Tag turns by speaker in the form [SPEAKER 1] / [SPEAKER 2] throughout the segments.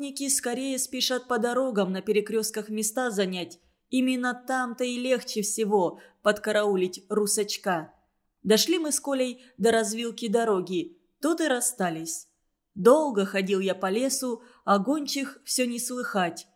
[SPEAKER 1] охотники скорее спешат по дорогам на перекрестках места занять. Именно там-то и легче всего подкараулить русачка. Дошли мы с Колей до развилки дороги. Тут и расстались. Долго ходил я по лесу, а гончих все не слыхать.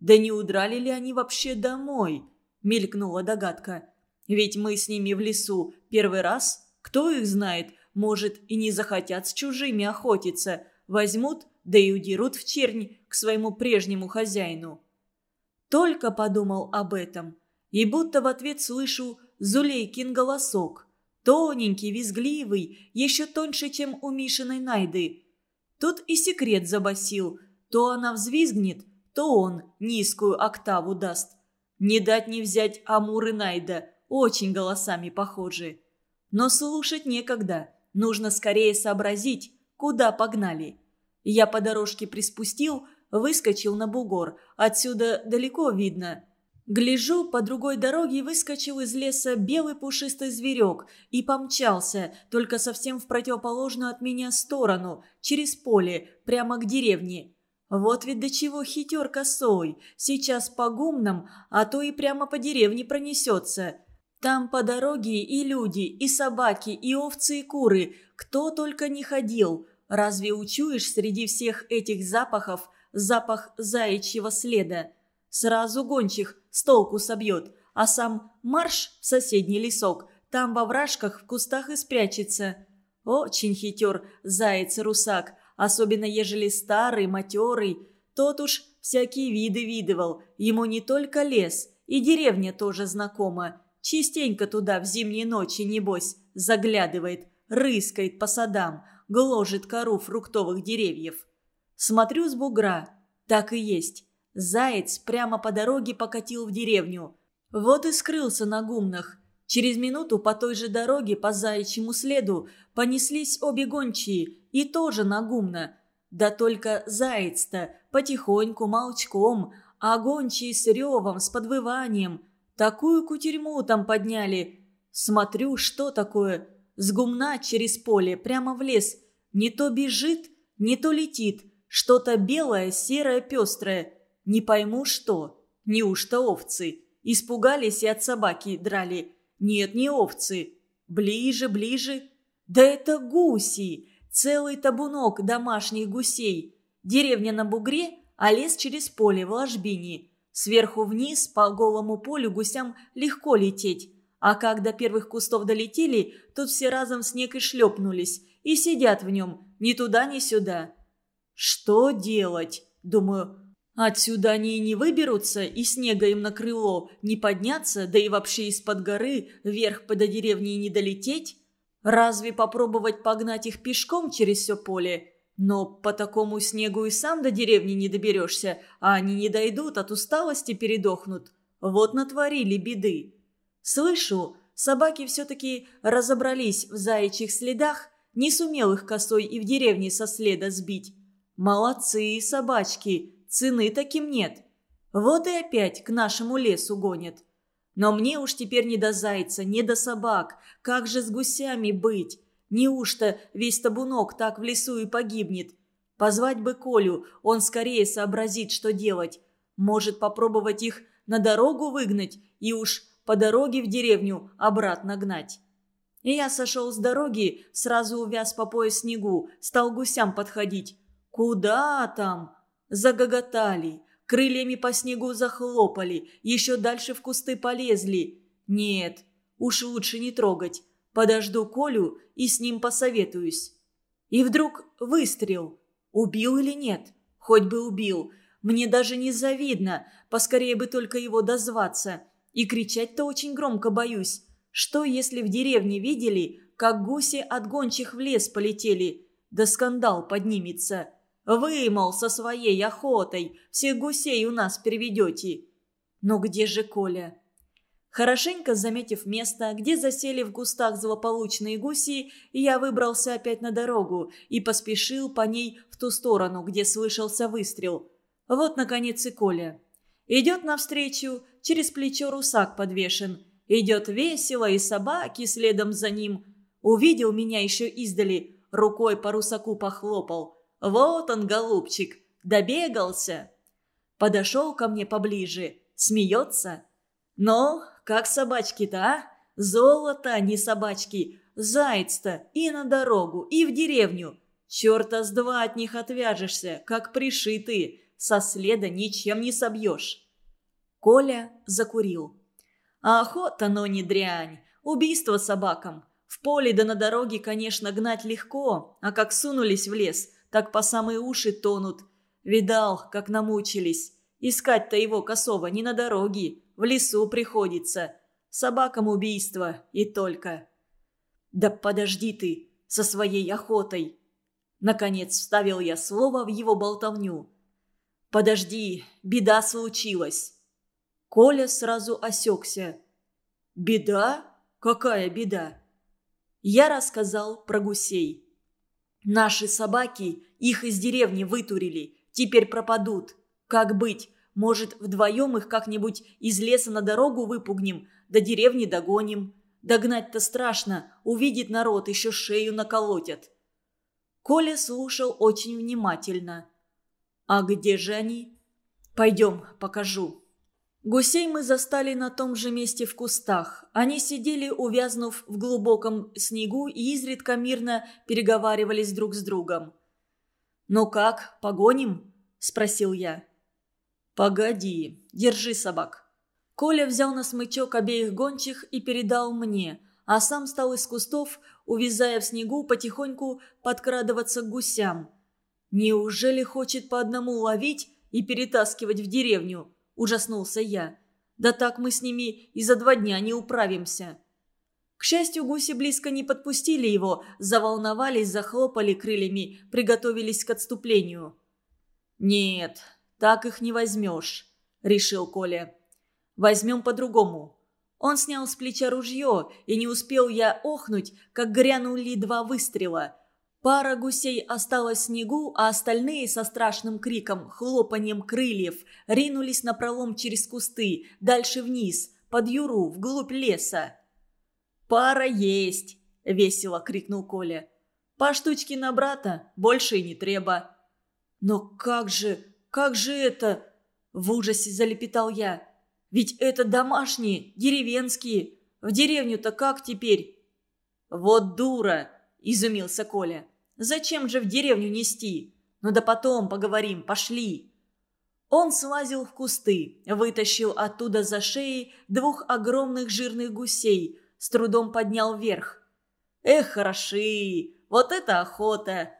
[SPEAKER 1] «Да не удрали ли они вообще домой?» – мелькнула догадка. «Ведь мы с ними в лесу первый раз. Кто их знает, может, и не захотят с чужими охотиться. Возьмут, да и удерут в чернь к своему прежнему хозяину». Только подумал об этом, и будто в ответ слышу Зулейкин голосок. Тоненький, визгливый, еще тоньше, чем у Мишиной Найды. Тут и секрет забасил. То она взвизгнет, то он низкую октаву даст. Не дать не взять Амур и Найда, очень голосами похожи. Но слушать некогда, нужно скорее сообразить, куда погнали. Я по дорожке приспустил, выскочил на бугор, отсюда далеко видно. Гляжу, по другой дороге выскочил из леса белый пушистый зверек и помчался, только совсем в противоположную от меня сторону, через поле, прямо к деревне. Вот ведь до чего хитер косой. Сейчас по гумнам, а то и прямо по деревне пронесется. Там по дороге и люди, и собаки, и овцы, и куры. Кто только не ходил. Разве учуешь среди всех этих запахов запах заячьего следа? Сразу гончих с толку собьет, а сам марш в соседний лесок. Там во вражках в кустах и спрячется. Очень хитер заяц-русак особенно ежели старый, матерый. Тот уж всякие виды видывал, ему не только лес, и деревня тоже знакома. Частенько туда в зимние ночи, небось, заглядывает, рыскает по садам, гложет кору фруктовых деревьев. Смотрю с бугра, так и есть. Заяц прямо по дороге покатил в деревню. Вот и скрылся на гумнах. Через минуту по той же дороге по заячьему следу понеслись обе гончие и тоже на гумно. Да только заяц-то потихоньку, молчком, а гончие с ревом, с подвыванием. Такую кутерьму там подняли. Смотрю, что такое. С гумна через поле, прямо в лес. Не то бежит, не то летит. Что-то белое, серое, пестрое. Не пойму, что. Неужто овцы? Испугались и от собаки драли. Нет, не овцы. Ближе, ближе. Да это гуси. Целый табунок домашних гусей. Деревня на бугре, а лес через поле в ложбине. Сверху вниз по голому полю гусям легко лететь. А как до первых кустов долетели, тут все разом снег и шлепнулись. И сидят в нем, ни туда, ни сюда. Что делать? Думаю, Отсюда они и не выберутся, и снега им на крыло не подняться, да и вообще из-под горы вверх по до деревни не долететь. Разве попробовать погнать их пешком через все поле? Но по такому снегу и сам до деревни не доберешься, а они не дойдут, от усталости передохнут. Вот натворили беды. Слышу, собаки все-таки разобрались в заячьих следах, не сумел их косой и в деревне со следа сбить. Молодцы собачки, цены таким нет. Вот и опять к нашему лесу гонят. Но мне уж теперь не до зайца, не до собак. Как же с гусями быть? Неужто весь табунок так в лесу и погибнет? Позвать бы Колю, он скорее сообразит, что делать. Может попробовать их на дорогу выгнать и уж по дороге в деревню обратно гнать. И я сошел с дороги, сразу увяз по пояс снегу, стал гусям подходить. Куда там? Загоготали, крыльями по снегу захлопали, еще дальше в кусты полезли. Нет, уж лучше не трогать. Подожду Колю и с ним посоветуюсь. И вдруг выстрел. Убил или нет? Хоть бы убил. Мне даже не завидно. Поскорее бы только его дозваться. И кричать-то очень громко боюсь. Что, если в деревне видели, как гуси от гончих в лес полетели? Да скандал поднимется. Вы, мол, со своей охотой всех гусей у нас переведете. Но где же Коля? Хорошенько заметив место, где засели в густах злополучные гуси, я выбрался опять на дорогу и поспешил по ней в ту сторону, где слышался выстрел. Вот, наконец, и Коля. Идет навстречу, через плечо русак подвешен. Идет весело, и собаки следом за ним. Увидел меня еще издали, рукой по русаку похлопал. Вот он, голубчик, Добегался. Подошел ко мне поближе, смеется. «Ну, как собачки-то, а? Золото, а не собачки. Заяц-то и на дорогу, и в деревню. Черта с два от них отвяжешься, как пришитый. Со следа ничем не собьешь». Коля закурил. «Охота, но не дрянь. Убийство собакам. В поле да на дороге, конечно, гнать легко, а как сунулись в лес, так по самые уши тонут. Видал, как намучились. Искать-то его косого не на дороге, в лесу приходится. Собакам убийство и только. Да подожди ты со своей охотой. Наконец вставил я слово в его болтовню. «Подожди, беда случилась». Коля сразу осекся. «Беда? Какая беда?» Я рассказал про гусей. «Наши собаки их из деревни вытурили, теперь пропадут. Как быть? Может, вдвоем их как-нибудь из леса на дорогу выпугнем, до деревни догоним? Догнать-то страшно, увидит народ, еще шею наколотят». Коля слушал очень внимательно. «А где же они?» «Пойдем, покажу». Гусей мы застали на том же месте в кустах. Они сидели, увязнув в глубоком снегу и изредка мирно переговаривались друг с другом. «Ну как, погоним?» – спросил я. «Погоди, держи собак». Коля взял на смычок обеих гончих и передал мне, а сам стал из кустов, увязая в снегу, потихоньку подкрадываться к гусям. «Неужели хочет по одному ловить и перетаскивать в деревню?» – ужаснулся я. «Да так мы с ними и за два дня не управимся». К счастью, гуси близко не подпустили его, заволновались, захлопали крыльями, приготовились к отступлению. «Нет, так их не возьмешь», – решил Коля. «Возьмем по-другому». Он снял с плеча ружье, и не успел я охнуть, как грянули два выстрела – Пара гусей осталась в снегу, а остальные со страшным криком, хлопанием крыльев ринулись на пролом через кусты, дальше вниз, под юру, вглубь леса. «Пара есть!» – весело крикнул Коля. «По штучке на брата, больше и не треба». «Но как же, как же это?» – в ужасе залепетал я. «Ведь это домашние, деревенские. В деревню-то как теперь?» «Вот дура!» – изумился Коля. Зачем же в деревню нести? Ну да потом поговорим, пошли». Он слазил в кусты, вытащил оттуда за шеи двух огромных жирных гусей, с трудом поднял вверх. «Эх, хороши! Вот это охота!»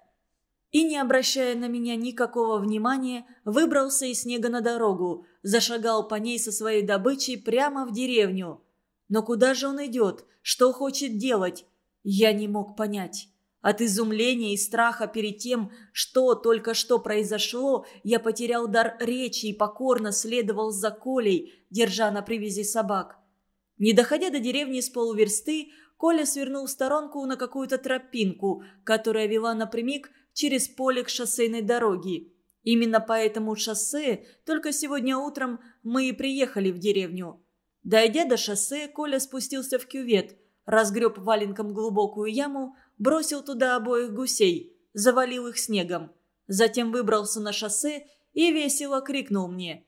[SPEAKER 1] И, не обращая на меня никакого внимания, выбрался из снега на дорогу, зашагал по ней со своей добычей прямо в деревню. Но куда же он идет? Что хочет делать? Я не мог понять. От изумления и страха перед тем, что только что произошло, я потерял дар речи и покорно следовал за Колей, держа на привязи собак. Не доходя до деревни с полуверсты, Коля свернул в сторонку на какую-то тропинку, которая вела напрямик через поле к шоссейной дороге. Именно по этому шоссе только сегодня утром мы и приехали в деревню. Дойдя до шоссе, Коля спустился в кювет, разгреб валенком глубокую яму, бросил туда обоих гусей, завалил их снегом. Затем выбрался на шоссе и весело крикнул мне.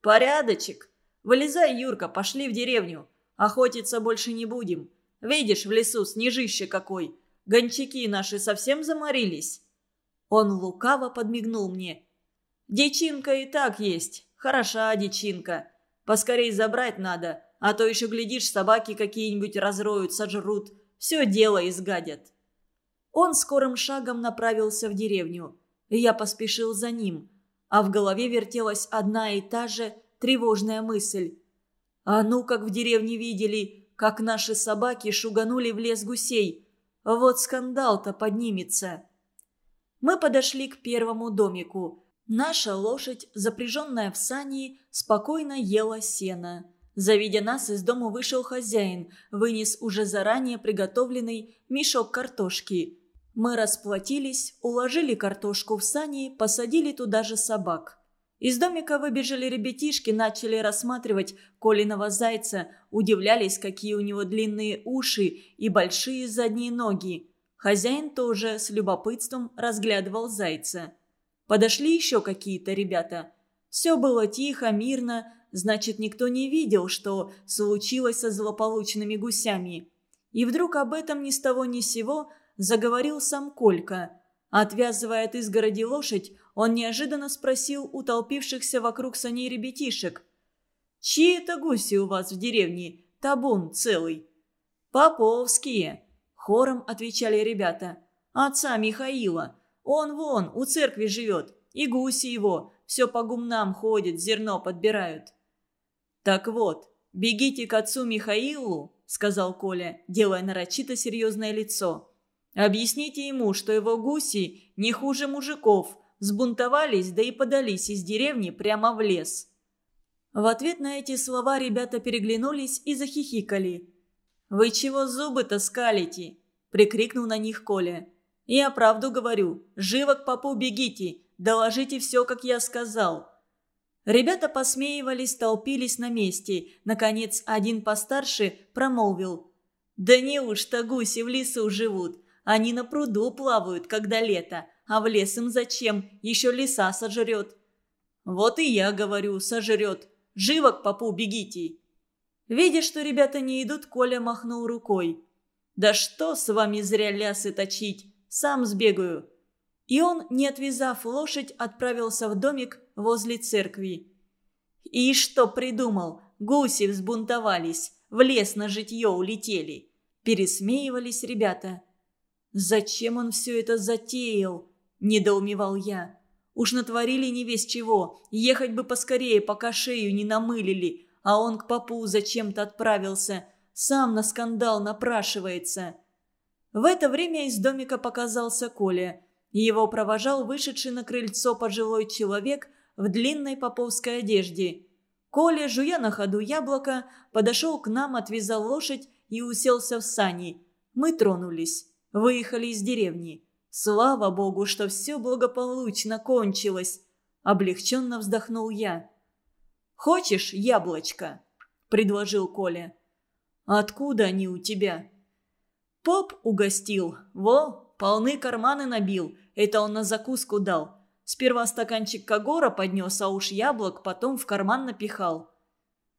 [SPEAKER 1] «Порядочек! Вылезай, Юрка, пошли в деревню. Охотиться больше не будем. Видишь, в лесу снежище какой. Гончаки наши совсем заморились». Он лукаво подмигнул мне. «Дичинка и так есть. Хороша дичинка. Поскорей забрать надо, а то еще, глядишь, собаки какие-нибудь разроют, сожрут все дело изгадят. Он скорым шагом направился в деревню. И я поспешил за ним. А в голове вертелась одна и та же тревожная мысль. А ну, как в деревне видели, как наши собаки шуганули в лес гусей. Вот скандал-то поднимется. Мы подошли к первому домику. Наша лошадь, запряженная в сани, спокойно ела сено. Завидя нас, из дома вышел хозяин, вынес уже заранее приготовленный мешок картошки. Мы расплатились, уложили картошку в сани, посадили туда же собак. Из домика выбежали ребятишки, начали рассматривать Колиного зайца, удивлялись, какие у него длинные уши и большие задние ноги. Хозяин тоже с любопытством разглядывал зайца. Подошли еще какие-то ребята. Все было тихо, мирно, значит, никто не видел, что случилось со злополучными гусями. И вдруг об этом ни с того ни сего заговорил сам Колька. Отвязывая от изгороди лошадь, он неожиданно спросил у толпившихся вокруг саней ребятишек. «Чьи это гуси у вас в деревне? Табун целый?» «Поповские», — хором отвечали ребята. «Отца Михаила. Он вон, у церкви живет. И гуси его. Все по гумнам ходят, зерно подбирают». «Так вот, бегите к отцу Михаилу», — сказал Коля, делая нарочито серьезное лицо. «Объясните ему, что его гуси не хуже мужиков, сбунтовались, да и подались из деревни прямо в лес». В ответ на эти слова ребята переглянулись и захихикали. «Вы чего зубы-то скалите?» – прикрикнул на них Коля. «Я правду говорю. Живо к попу бегите. Доложите все, как я сказал». Ребята посмеивались, толпились на месте. Наконец, один постарше промолвил. «Да неужто гуси в лесу живут? Они на пруду плавают, когда лето. А в лес им зачем? Еще леса сожрет». «Вот и я говорю, сожрет. Живо к попу бегите!» Видя, что ребята не идут, Коля махнул рукой. «Да что с вами зря лясы точить? Сам сбегаю!» И он, не отвязав лошадь, отправился в домик возле церкви. «И что придумал? Гуси взбунтовались, в лес на житье улетели!» Пересмеивались ребята. «Зачем он все это затеял?» – недоумевал я. Уж натворили не весь чего. Ехать бы поскорее, пока шею не намылили. А он к попу зачем-то отправился. Сам на скандал напрашивается. В это время из домика показался Коля. Его провожал вышедший на крыльцо пожилой человек в длинной поповской одежде. Коля, жуя на ходу яблоко, подошел к нам, отвязал лошадь и уселся в сани. Мы тронулись. Выехали из деревни. Слава богу, что все благополучно кончилось. Облегченно вздохнул я. «Хочешь яблочко?» – предложил Коля. «Откуда они у тебя?» «Поп угостил. Во, полны карманы набил. Это он на закуску дал. Сперва стаканчик Кагора поднес, а уж яблок потом в карман напихал».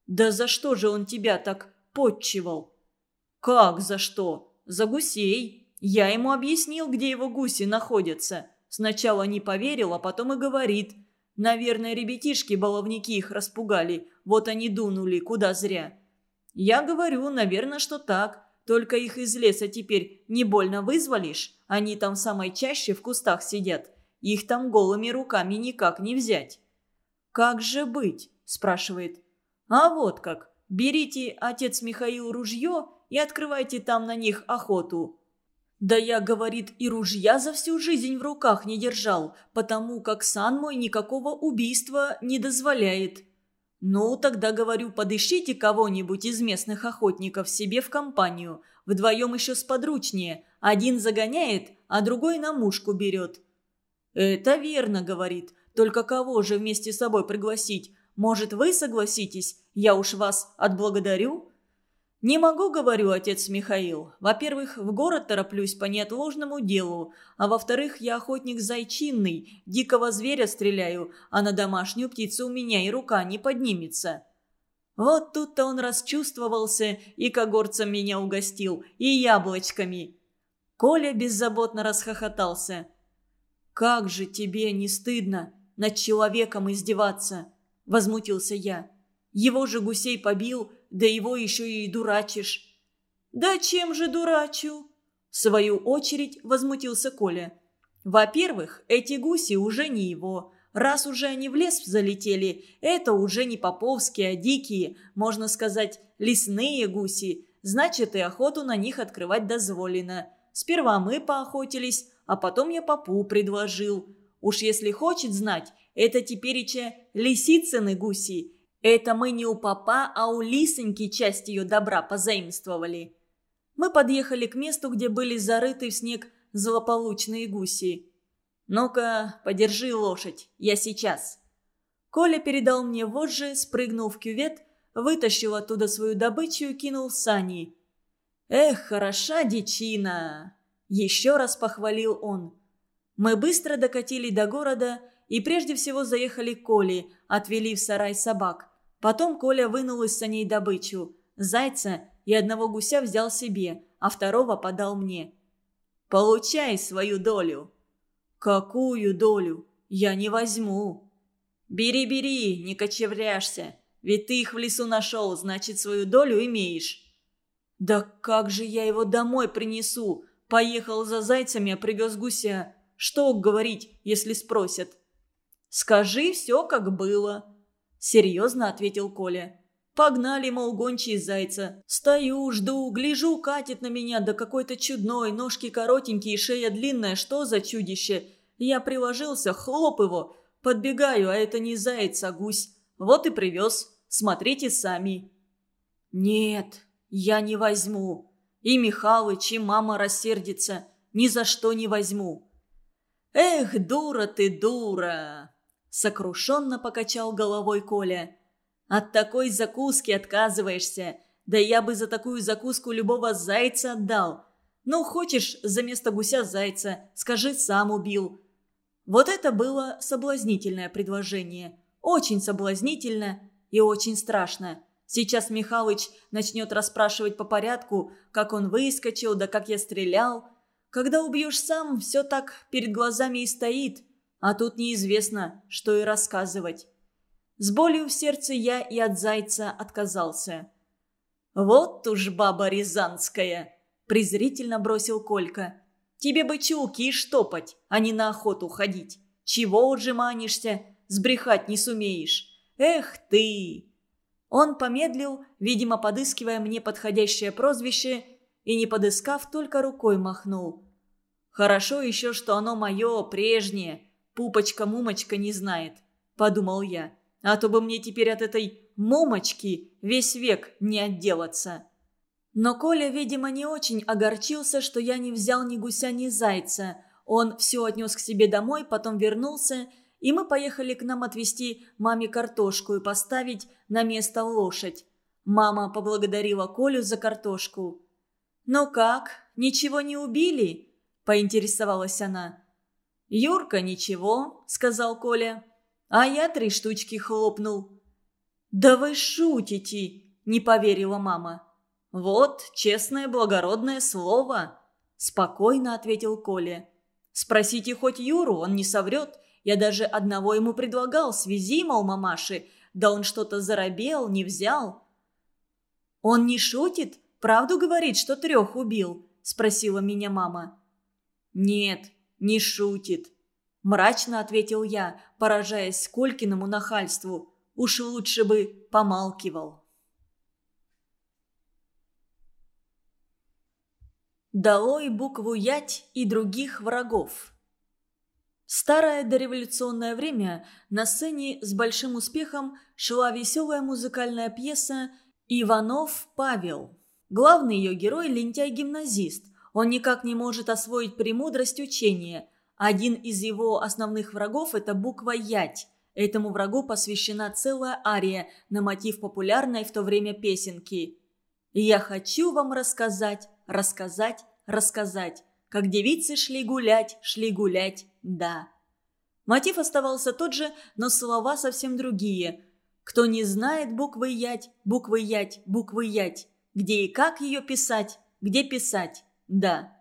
[SPEAKER 1] «Да за что же он тебя так подчивал?» «Как за что? За гусей. Я ему объяснил, где его гуси находятся. Сначала не поверил, а потом и говорит. Наверное, ребятишки-баловники их распугали. Вот они дунули, куда зря. Я говорю, наверное, что так. Только их из леса теперь не больно вызволишь. Они там самой чаще в кустах сидят. Их там голыми руками никак не взять. «Как же быть?» – спрашивает. «А вот как. Берите, отец Михаил, ружье и открывайте там на них охоту. Да я, говорит, и ружья за всю жизнь в руках не держал, потому как сан мой никакого убийства не дозволяет. Ну, тогда, говорю, подыщите кого-нибудь из местных охотников себе в компанию. Вдвоем еще сподручнее. Один загоняет, а другой на мушку берет. Это верно, говорит. Только кого же вместе с собой пригласить? Может, вы согласитесь? Я уж вас отблагодарю?» «Не могу, — говорю, отец Михаил. Во-первых, в город тороплюсь по неотложному делу, а во-вторых, я охотник зайчинный, дикого зверя стреляю, а на домашнюю птицу у меня и рука не поднимется». Вот тут-то он расчувствовался и когорцем меня угостил, и яблочками. Коля беззаботно расхохотался. «Как же тебе не стыдно над человеком издеваться?» – возмутился я. «Его же гусей побил, да его еще и дурачишь». «Да чем же дурачу?» В свою очередь возмутился Коля. «Во-первых, эти гуси уже не его. Раз уже они в лес залетели, это уже не поповские, а дикие, можно сказать, лесные гуси. Значит, и охоту на них открывать дозволено. Сперва мы поохотились, а потом я попу предложил. Уж если хочет знать, это тепереча лисицыны гуси. Это мы не у папа, а у Лисоньки часть ее добра позаимствовали. Мы подъехали к месту, где были зарыты в снег злополучные гуси. «Ну-ка, подержи лошадь, я сейчас». Коля передал мне вожжи, спрыгнул в кювет, вытащил оттуда свою добычу и кинул сани. «Эх, хороша дичина!» Еще раз похвалил он. Мы быстро докатили до города и прежде всего заехали к Коле, отвели в сарай собак. Потом Коля вынул из саней добычу. Зайца и одного гуся взял себе, а второго подал мне. «Получай свою долю». «Какую долю? Я не возьму». «Бери, бери, не кочевряшься. Ведь ты их в лесу нашел, значит, свою долю имеешь». «Да как же я его домой принесу? Поехал за зайцами, а привез гуся. Что говорить, если спросят?» «Скажи все, как было», — серьезно ответил Коля. «Погнали, мол, гончие зайца. Стою, жду, гляжу, катит на меня, да какой-то чудной, ножки коротенькие, шея длинная, что за чудище? Я приложился, хлоп его, подбегаю, а это не заяц, а гусь. Вот и привез, смотрите сами». «Нет, я не возьму. И Михалыч, и мама рассердится. Ни за что не возьму». «Эх, дура ты, дура!» Сокрушенно покачал головой Коля. «От такой закуски отказываешься. Да я бы за такую закуску любого зайца отдал. Ну, хочешь за место гуся зайца, скажи, сам убил». Вот это было соблазнительное предложение. Очень соблазнительно и очень страшно. Сейчас Михалыч начнет расспрашивать по порядку, как он выскочил, да как я стрелял. Когда убьешь сам, все так перед глазами и стоит – а тут неизвестно, что и рассказывать. С болью в сердце я и от зайца отказался. «Вот уж баба рязанская!» – презрительно бросил Колька. «Тебе бы чулки штопать, а не на охоту ходить. Чего ужиманишься? Сбрехать не сумеешь. Эх ты!» Он помедлил, видимо, подыскивая мне подходящее прозвище, и, не подыскав, только рукой махнул. «Хорошо еще, что оно мое, прежнее, Пупочка-мумочка не знает», – подумал я. «А то бы мне теперь от этой мумочки весь век не отделаться». Но Коля, видимо, не очень огорчился, что я не взял ни гуся, ни зайца. Он все отнес к себе домой, потом вернулся, и мы поехали к нам отвезти маме картошку и поставить на место лошадь. Мама поблагодарила Колю за картошку. «Ну как, ничего не убили?» – поинтересовалась она. «Юрка ничего», — сказал Коля. «А я три штучки хлопнул». «Да вы шутите!» — не поверила мама. «Вот, честное благородное слово», — спокойно ответил Коля. «Спросите хоть Юру, он не соврет. Я даже одного ему предлагал, связи, мол, мамаши. Да он что-то заробел, не взял». «Он не шутит? Правду говорит, что трех убил?» – спросила меня мама. «Нет, не шутит», – мрачно ответил я, поражаясь Колькиному нахальству. Уж лучше бы помалкивал. Долой букву «Ять» и других врагов. Старое дореволюционное время на сцене с большим успехом шла веселая музыкальная пьеса «Иванов Павел». Главный ее герой – лентяй-гимназист, он никак не может освоить премудрость учения. Один из его основных врагов – это буква «Ять». Этому врагу посвящена целая ария на мотив популярной в то время песенки. «Я хочу вам рассказать, рассказать, рассказать, как девицы шли гулять, шли гулять, да». Мотив оставался тот же, но слова совсем другие. Кто не знает буквы «Ять», буквы «Ять», буквы «Ять», где и как ее писать, где писать. Да.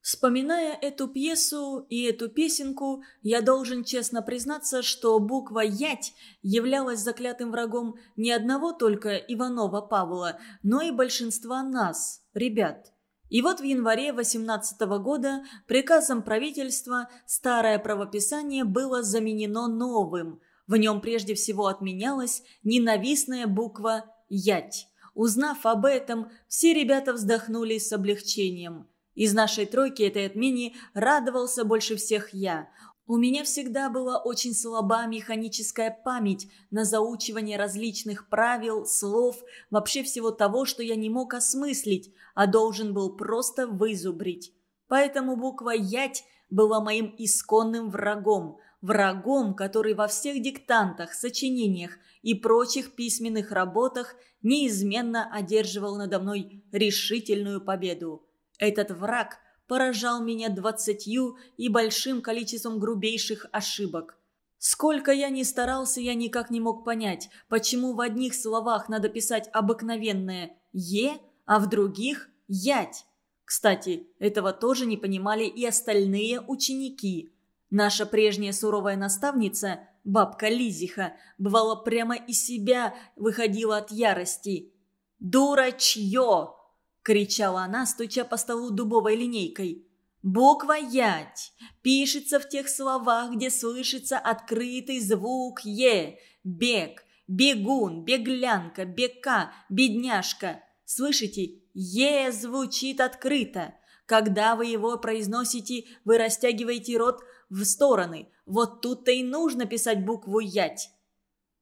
[SPEAKER 1] Вспоминая эту пьесу и эту песенку, я должен честно признаться, что буква «Ять» являлась заклятым врагом не одного только Иванова Павла, но и большинства нас, ребят. И вот в январе 18 года приказом правительства старое правописание было заменено новым. В нем прежде всего отменялась ненавистная буква «Ять». Узнав об этом, все ребята вздохнули с облегчением. Из нашей тройки этой отмене радовался больше всех я. У меня всегда была очень слаба механическая память на заучивание различных правил, слов, вообще всего того, что я не мог осмыслить, а должен был просто вызубрить. Поэтому буква «Ять» была моим исконным врагом – врагом, который во всех диктантах, сочинениях и прочих письменных работах неизменно одерживал надо мной решительную победу. Этот враг поражал меня двадцатью и большим количеством грубейших ошибок. Сколько я ни старался, я никак не мог понять, почему в одних словах надо писать обыкновенное «е», а в других «ять». Кстати, этого тоже не понимали и остальные ученики. Наша прежняя суровая наставница, бабка Лизиха, бывала прямо из себя выходила от ярости. «Дурачье!» – кричала она, стуча по столу дубовой линейкой. Буква «ять» пишется в тех словах, где слышится открытый звук «е». Бег, бегун, беглянка, бека, бедняжка. Слышите? «Е» звучит открыто. Когда вы его произносите, вы растягиваете рот в стороны. Вот тут-то и нужно писать букву «ять».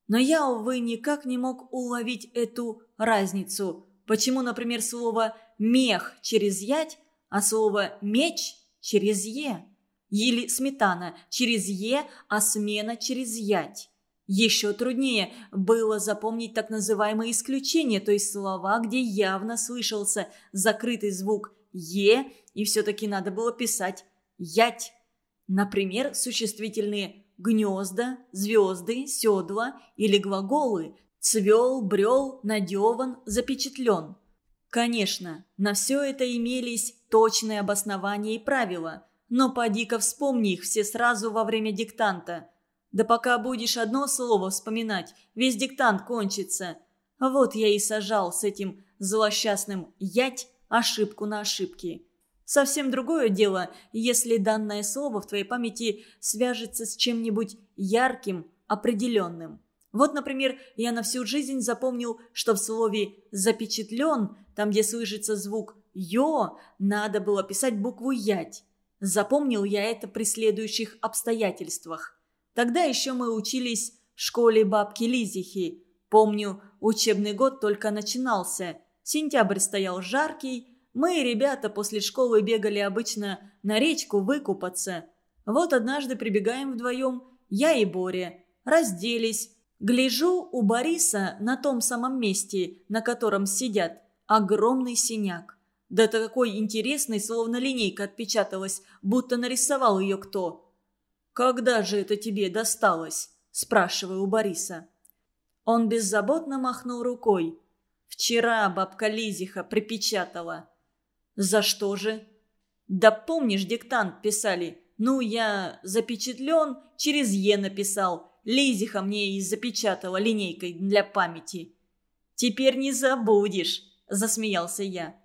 [SPEAKER 1] Но я, увы, никак не мог уловить эту разницу. Почему, например, слово «мех» через «ять» а слово «меч» через «е». Или сметана через «е», а смена через «ять». Еще труднее было запомнить так называемые исключения, то есть слова, где явно слышался закрытый звук «е», и все-таки надо было писать «ять». Например, существительные «гнезда», «звезды», «седла» или глаголы «цвел», «брел», «надеван», «запечатлен». Конечно, на все это имелись точные обоснования и правила, но поди-ка вспомни их все сразу во время диктанта. Да пока будешь одно слово вспоминать, весь диктант кончится. Вот я и сажал с этим злосчастным «ять» ошибку на ошибки. Совсем другое дело, если данное слово в твоей памяти свяжется с чем-нибудь ярким, определенным. Вот, например, я на всю жизнь запомнил, что в слове «запечатлен», там, где слышится звук «ё», надо было писать букву «ять». Запомнил я это при следующих обстоятельствах. Тогда еще мы учились в школе бабки Лизихи. Помню, учебный год только начинался. Сентябрь стоял жаркий. Мы, ребята, после школы бегали обычно на речку выкупаться. Вот однажды прибегаем вдвоем, я и Боря. Разделись, Гляжу у Бориса на том самом месте, на котором сидят, огромный синяк. Да такой интересный, словно линейка отпечаталась, будто нарисовал ее кто. «Когда же это тебе досталось?» – спрашиваю у Бориса. Он беззаботно махнул рукой. «Вчера бабка Лизиха припечатала». «За что же?» «Да помнишь, диктант писали. Ну, я запечатлен, через «е» написал. Лизиха мне и запечатала линейкой для памяти. «Теперь не забудешь», – засмеялся я.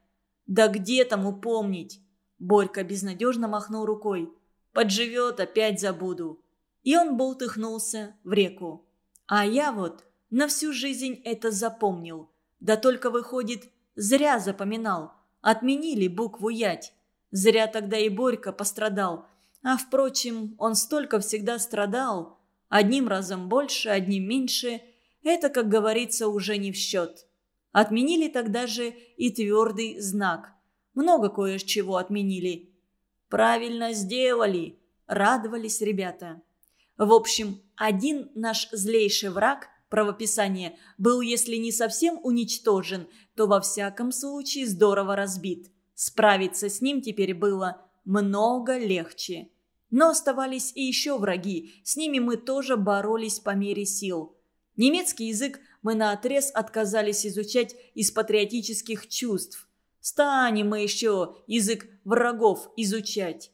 [SPEAKER 1] «Да где там упомнить?» Борька безнадежно махнул рукой. «Подживет, опять забуду». И он болтыхнулся в реку. А я вот на всю жизнь это запомнил. Да только, выходит, зря запоминал. Отменили букву «ять». Зря тогда и Борька пострадал. А, впрочем, он столько всегда страдал. Одним разом больше, одним меньше. Это, как говорится, уже не в счет. Отменили тогда же и твердый знак. Много кое-чего отменили. «Правильно сделали», – радовались ребята. В общем, один наш злейший враг, правописание, был, если не совсем уничтожен, то во всяком случае здорово разбит. Справиться с ним теперь было много легче. Но оставались и еще враги, с ними мы тоже боролись по мере сил. Немецкий язык мы наотрез отказались изучать из патриотических чувств. Станем мы еще язык врагов изучать.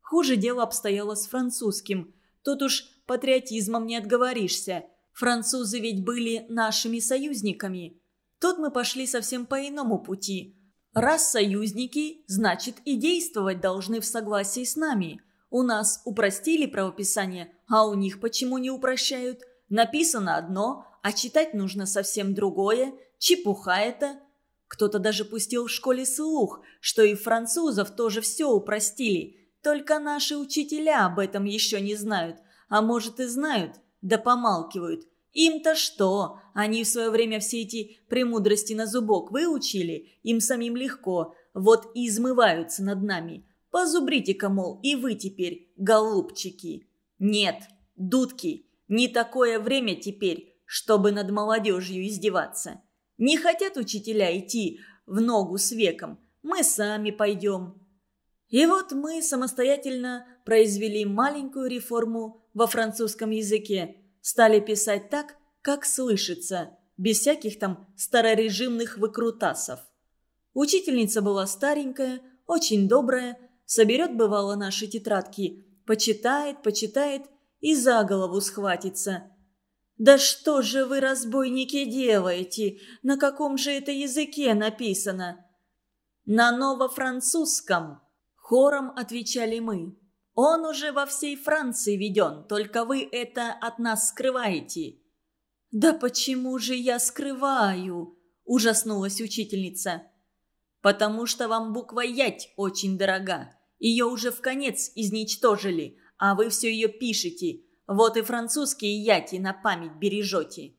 [SPEAKER 1] Хуже дело обстояло с французским. Тут уж патриотизмом не отговоришься. Французы ведь были нашими союзниками. Тут мы пошли совсем по иному пути. Раз союзники, значит и действовать должны в согласии с нами – у нас упростили правописание, а у них почему не упрощают? Написано одно, а читать нужно совсем другое. Чепуха это. Кто-то даже пустил в школе слух, что и французов тоже все упростили. Только наши учителя об этом еще не знают. А может и знают, да помалкивают. Им-то что? Они в свое время все эти премудрости на зубок выучили. Им самим легко. Вот и измываются над нами. Позубрите-ка, мол, и вы теперь, голубчики. Нет, дудки, не такое время теперь, чтобы над молодежью издеваться. Не хотят учителя идти в ногу с веком, мы сами пойдем. И вот мы самостоятельно произвели маленькую реформу во французском языке. Стали писать так, как слышится, без всяких там старорежимных выкрутасов. Учительница была старенькая, очень добрая, соберет, бывало, наши тетрадки, почитает, почитает и за голову схватится. «Да что же вы, разбойники, делаете? На каком же это языке написано?» «На новофранцузском», – хором отвечали мы. «Он уже во всей Франции веден, только вы это от нас скрываете». «Да почему же я скрываю?» – ужаснулась учительница. «Потому что вам буква «ять» очень дорога. Ее уже в конец изничтожили, а вы все ее пишете. Вот и французские яти на память бережете».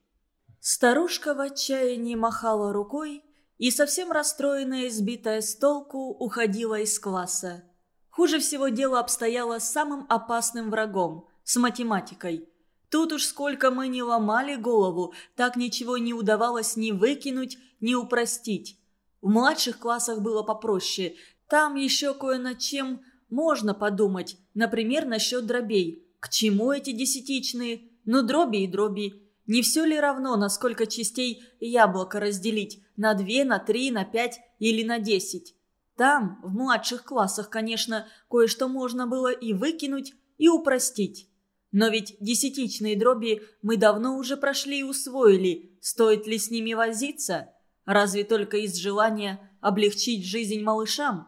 [SPEAKER 1] Старушка в отчаянии махала рукой и, совсем расстроенная, сбитая с толку, уходила из класса. Хуже всего дело обстояло с самым опасным врагом – с математикой. Тут уж сколько мы не ломали голову, так ничего не удавалось ни выкинуть, ни упростить. В младших классах было попроще. Там еще кое над чем можно подумать, например, насчет дробей. К чему эти десятичные? Ну, дроби и дроби. Не все ли равно, на сколько частей яблоко разделить? На две, на три, на пять или на десять? Там, в младших классах, конечно, кое-что можно было и выкинуть, и упростить. Но ведь десятичные дроби мы давно уже прошли и усвоили. Стоит ли с ними возиться? Разве только из желания облегчить жизнь малышам?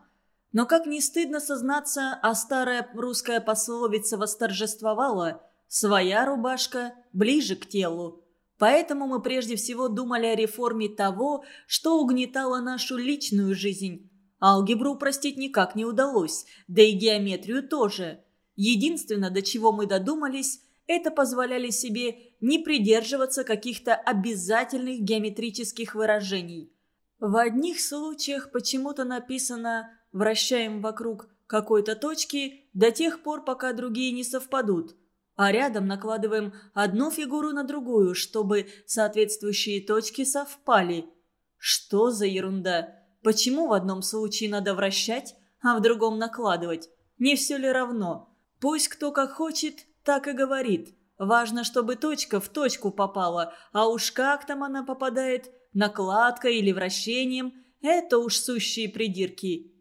[SPEAKER 1] Но как не стыдно сознаться, а старая русская пословица восторжествовала «своя рубашка ближе к телу». Поэтому мы прежде всего думали о реформе того, что угнетало нашу личную жизнь. Алгебру упростить никак не удалось, да и геометрию тоже. Единственное, до чего мы додумались, это позволяли себе не придерживаться каких-то обязательных геометрических выражений. В одних случаях почему-то написано вращаем вокруг какой-то точки до тех пор, пока другие не совпадут. А рядом накладываем одну фигуру на другую, чтобы соответствующие точки совпали. Что за ерунда? Почему в одном случае надо вращать, а в другом накладывать? Не все ли равно? Пусть кто как хочет, так и говорит. Важно, чтобы точка в точку попала, а уж как там она попадает, накладкой или вращением, это уж сущие придирки.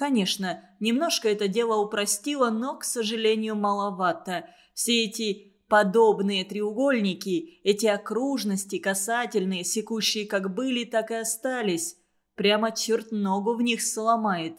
[SPEAKER 1] Конечно, немножко это дело упростило, но, к сожалению, маловато. Все эти подобные треугольники, эти окружности, касательные, секущие как были, так и остались. Прямо черт ногу в них сломает.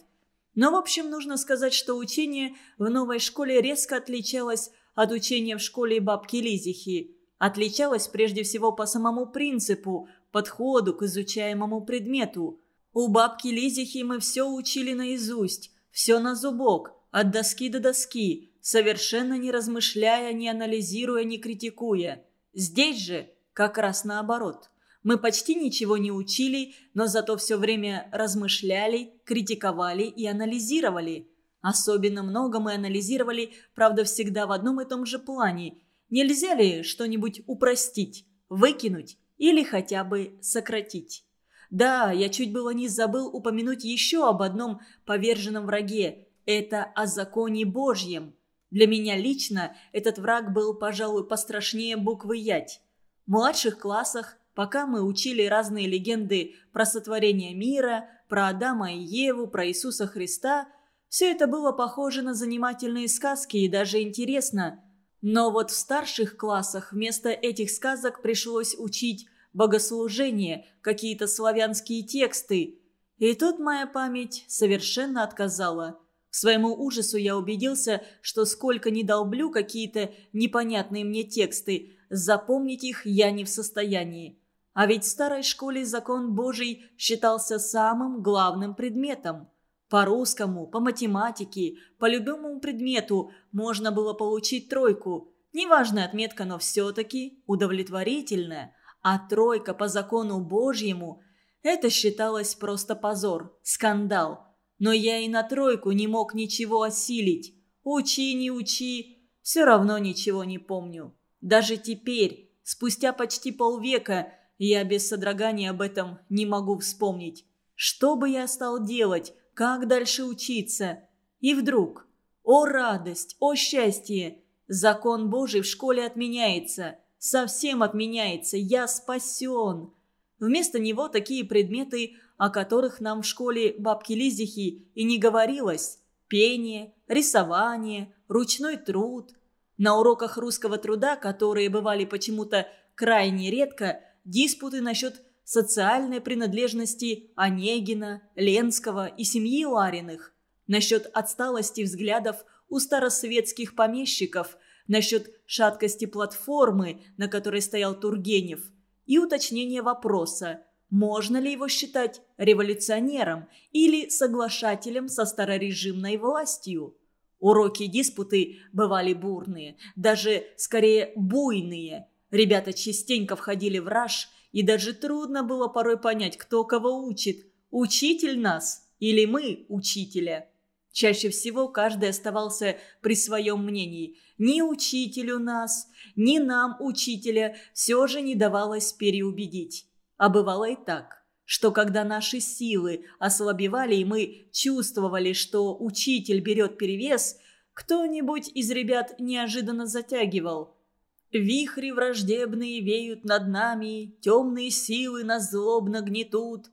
[SPEAKER 1] Но, в общем, нужно сказать, что учение в новой школе резко отличалось от учения в школе бабки Лизихи. Отличалось прежде всего по самому принципу, подходу к изучаемому предмету – у бабки Лизихи мы все учили наизусть, все на зубок, от доски до доски, совершенно не размышляя, не анализируя, не критикуя. Здесь же как раз наоборот. Мы почти ничего не учили, но зато все время размышляли, критиковали и анализировали. Особенно много мы анализировали, правда, всегда в одном и том же плане. Нельзя ли что-нибудь упростить, выкинуть или хотя бы сократить? Да, я чуть было не забыл упомянуть еще об одном поверженном враге. Это о законе Божьем. Для меня лично этот враг был, пожалуй, пострашнее буквы «ять». В младших классах, пока мы учили разные легенды про сотворение мира, про Адама и Еву, про Иисуса Христа, все это было похоже на занимательные сказки и даже интересно. Но вот в старших классах вместо этих сказок пришлось учить богослужение, какие-то славянские тексты. И тут моя память совершенно отказала. К своему ужасу я убедился, что сколько ни долблю какие-то непонятные мне тексты, запомнить их я не в состоянии. А ведь в старой школе закон Божий считался самым главным предметом. По русскому, по математике, по любому предмету можно было получить тройку. Неважная отметка, но все-таки удовлетворительная – а тройка по закону Божьему – это считалось просто позор, скандал. Но я и на тройку не мог ничего осилить. Учи, не учи, все равно ничего не помню. Даже теперь, спустя почти полвека, я без содрогания об этом не могу вспомнить. Что бы я стал делать, как дальше учиться? И вдруг, о радость, о счастье! Закон Божий в школе отменяется. Совсем отменяется. Я спасен. Вместо него такие предметы, о которых нам в школе бабки Лизихи и не говорилось. Пение, рисование, ручной труд. На уроках русского труда, которые бывали почему-то крайне редко, диспуты насчет социальной принадлежности Онегина, Ленского и семьи Лариных, насчет отсталости взглядов у старосветских помещиков, насчет шаткости платформы, на которой стоял Тургенев, и уточнение вопроса, можно ли его считать революционером или соглашателем со старорежимной властью. Уроки диспуты бывали бурные, даже скорее буйные. Ребята частенько входили в раж – и даже трудно было порой понять, кто кого учит. Учитель нас или мы учителя. Чаще всего каждый оставался при своем мнении. Ни учителю нас, ни нам, учителя, все же не давалось переубедить. А бывало и так, что когда наши силы ослабевали, и мы чувствовали, что учитель берет перевес, кто-нибудь из ребят неожиданно затягивал – Вихри враждебные веют над нами, темные силы нас злобно гнетут.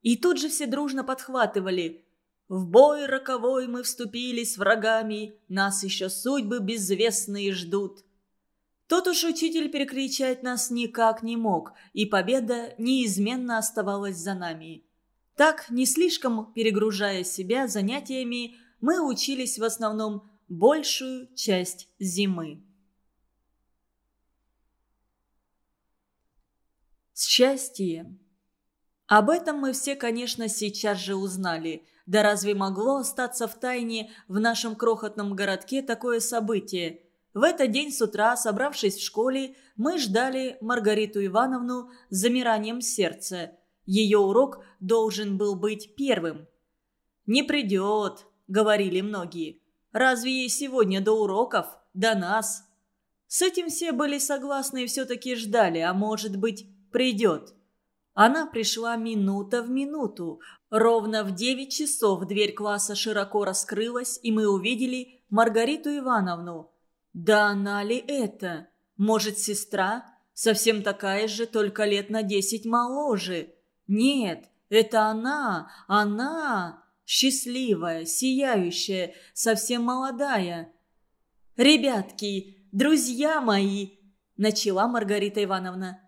[SPEAKER 1] И тут же все дружно подхватывали. В бой роковой мы вступили с врагами, нас еще судьбы безвестные ждут. Тот уж учитель перекричать нас никак не мог, и победа неизменно оставалась за нами. Так, не слишком перегружая себя занятиями, мы учились в основном большую часть зимы. Счастье. Об этом мы все, конечно, сейчас же узнали. Да разве могло остаться в тайне в нашем крохотном городке такое событие? В этот день с утра, собравшись в школе, мы ждали Маргариту Ивановну с замиранием сердца. Ее урок должен был быть первым. «Не придет», — говорили многие. «Разве ей сегодня до уроков? До нас?» С этим все были согласны и все-таки ждали, а может быть, придет. Она пришла минута в минуту. Ровно в девять часов дверь класса широко раскрылась, и мы увидели Маргариту Ивановну. Да она ли это? Может, сестра? Совсем такая же, только лет на десять моложе. Нет, это она, она, счастливая, сияющая, совсем молодая. «Ребятки, друзья мои!» – начала Маргарита Ивановна.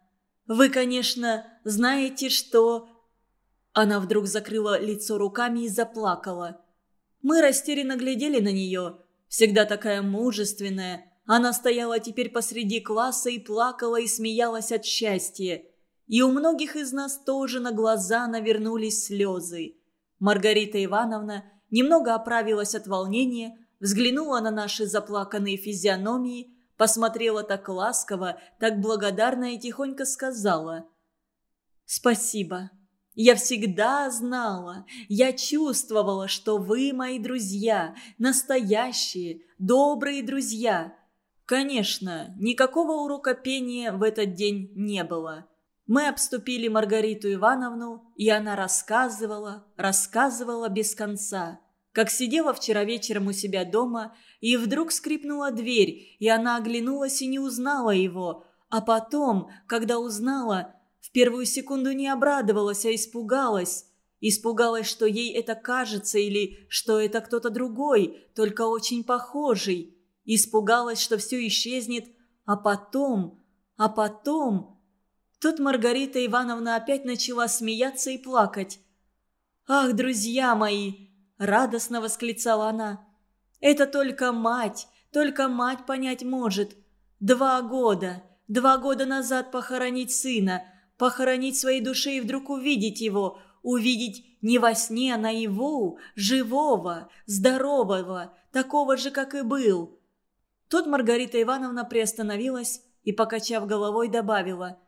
[SPEAKER 1] Вы, конечно, знаете, что...» Она вдруг закрыла лицо руками и заплакала. Мы растерянно глядели на нее. Всегда такая мужественная. Она стояла теперь посреди класса и плакала и смеялась от счастья. И у многих из нас тоже на глаза навернулись слезы. Маргарита Ивановна немного оправилась от волнения, взглянула на наши заплаканные физиономии посмотрела так ласково, так благодарно и тихонько сказала. «Спасибо. Я всегда знала, я чувствовала, что вы мои друзья, настоящие, добрые друзья. Конечно, никакого урока пения в этот день не было». Мы обступили Маргариту Ивановну, и она рассказывала, рассказывала без конца – как сидела вчера вечером у себя дома, и вдруг скрипнула дверь, и она оглянулась и не узнала его. А потом, когда узнала, в первую секунду не обрадовалась, а испугалась. Испугалась, что ей это кажется или что это кто-то другой, только очень похожий. Испугалась, что все исчезнет, а потом, а потом... Тут Маргарита Ивановна опять начала смеяться и плакать. «Ах, друзья мои!» радостно восклицала она. «Это только мать, только мать понять может. Два года, два года назад похоронить сына, похоронить своей душе и вдруг увидеть его, увидеть не во сне, а наяву, живого, здорового, такого же, как и был». Тут Маргарита Ивановна приостановилась и, покачав головой, добавила.